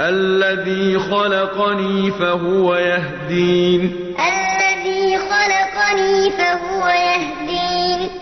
الذي خلقني فهو يهدين.